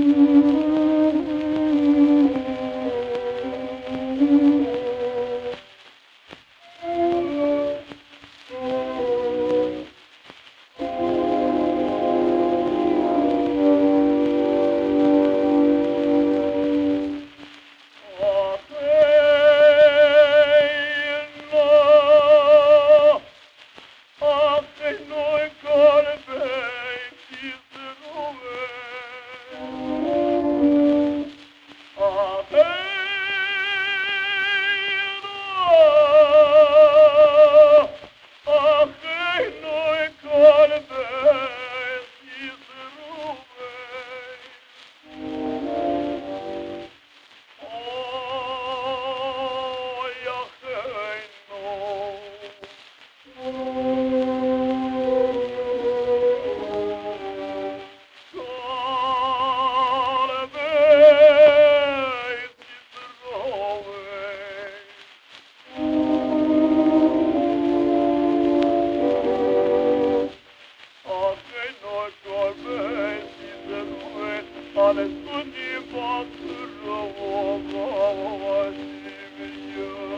Thank you. не поцеловала тебя.